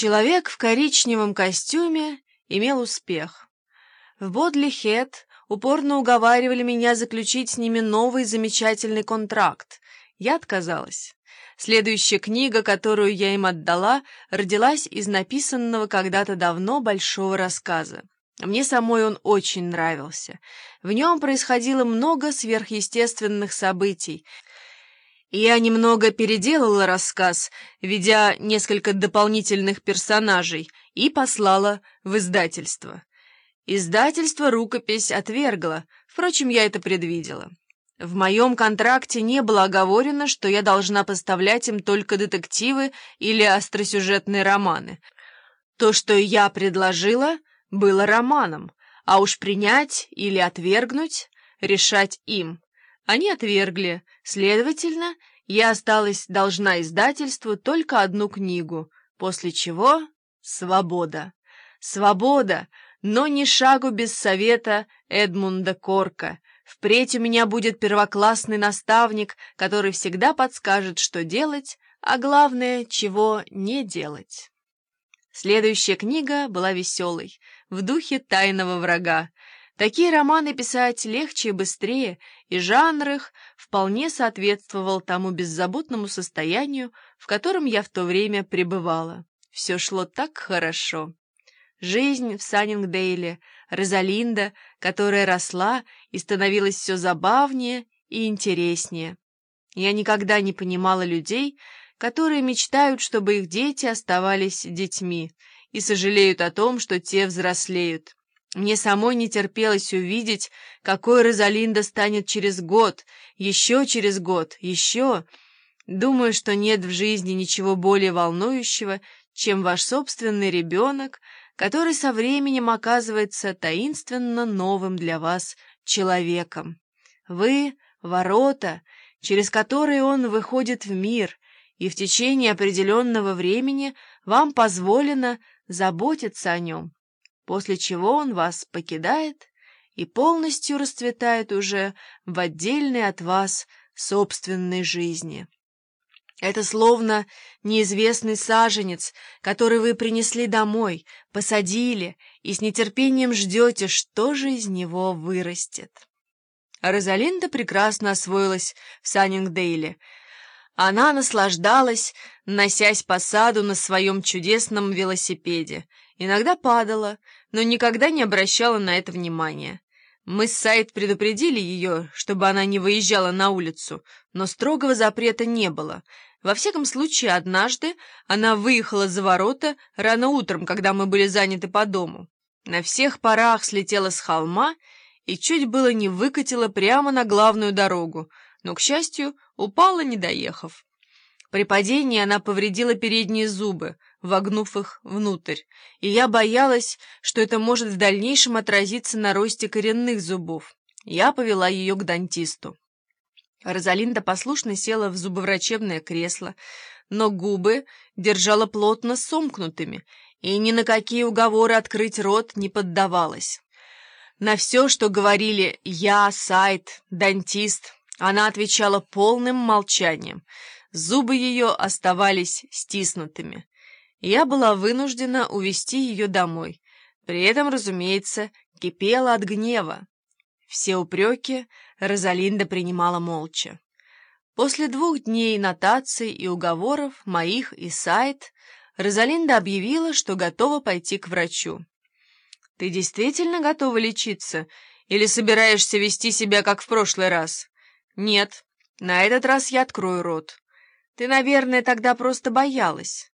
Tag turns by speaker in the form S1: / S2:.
S1: Человек в коричневом костюме имел успех. В Бодли-Хед упорно уговаривали меня заключить с ними новый замечательный контракт. Я отказалась. Следующая книга, которую я им отдала, родилась из написанного когда-то давно большого рассказа. Мне самой он очень нравился. В нем происходило много сверхъестественных событий — я немного переделала рассказ, введя несколько дополнительных персонажей, и послала в издательство. Издательство рукопись отвергло, впрочем, я это предвидела. В моем контракте не было оговорено, что я должна поставлять им только детективы или остросюжетные романы. То, что я предложила, было романом, а уж принять или отвергнуть — решать им. Они отвергли, следовательно, я осталась должна издательству только одну книгу, после чего — свобода. Свобода, но ни шагу без совета Эдмунда Корка. Впредь у меня будет первоклассный наставник, который всегда подскажет, что делать, а главное, чего не делать. Следующая книга была веселой, в духе тайного врага. Такие романы писать легче и быстрее, и жанр их вполне соответствовал тому беззаботному состоянию, в котором я в то время пребывала. Все шло так хорошо. Жизнь в Саннингдейле, Розалинда, которая росла и становилась все забавнее и интереснее. Я никогда не понимала людей, которые мечтают, чтобы их дети оставались детьми, и сожалеют о том, что те взрослеют. Мне самой не терпелось увидеть, какой Розалинда станет через год, еще через год, еще. Думаю, что нет в жизни ничего более волнующего, чем ваш собственный ребенок, который со временем оказывается таинственно новым для вас человеком. Вы — ворота, через которые он выходит в мир, и в течение определенного времени вам позволено заботиться о нем после чего он вас покидает и полностью расцветает уже в отдельной от вас собственной жизни. Это словно неизвестный саженец, который вы принесли домой, посадили и с нетерпением ждете, что же из него вырастет. Розалинда прекрасно освоилась в Саннингдейле. Она наслаждалась, носясь по саду на своем чудесном велосипеде, иногда падала, но никогда не обращала на это внимания. Мы с Сайд предупредили ее, чтобы она не выезжала на улицу, но строгого запрета не было. Во всяком случае, однажды она выехала за ворота рано утром, когда мы были заняты по дому. На всех парах слетела с холма и чуть было не выкатила прямо на главную дорогу, но, к счастью, упала, не доехав. При падении она повредила передние зубы, вогнув их внутрь, и я боялась, что это может в дальнейшем отразиться на росте коренных зубов. Я повела ее к дантисту. Розалинда послушно села в зубоврачебное кресло, но губы держала плотно сомкнутыми, и ни на какие уговоры открыть рот не поддавалась. На все, что говорили «я», «сайт», «дантист», она отвечала полным молчанием. Зубы ее оставались стиснутыми. Я была вынуждена увести ее домой. При этом, разумеется, кипела от гнева. Все упреки Розалинда принимала молча. После двух дней нотаций и уговоров моих и сайт, Розалинда объявила, что готова пойти к врачу. «Ты действительно готова лечиться? Или собираешься вести себя, как в прошлый раз?» «Нет, на этот раз я открою рот. Ты, наверное, тогда просто боялась».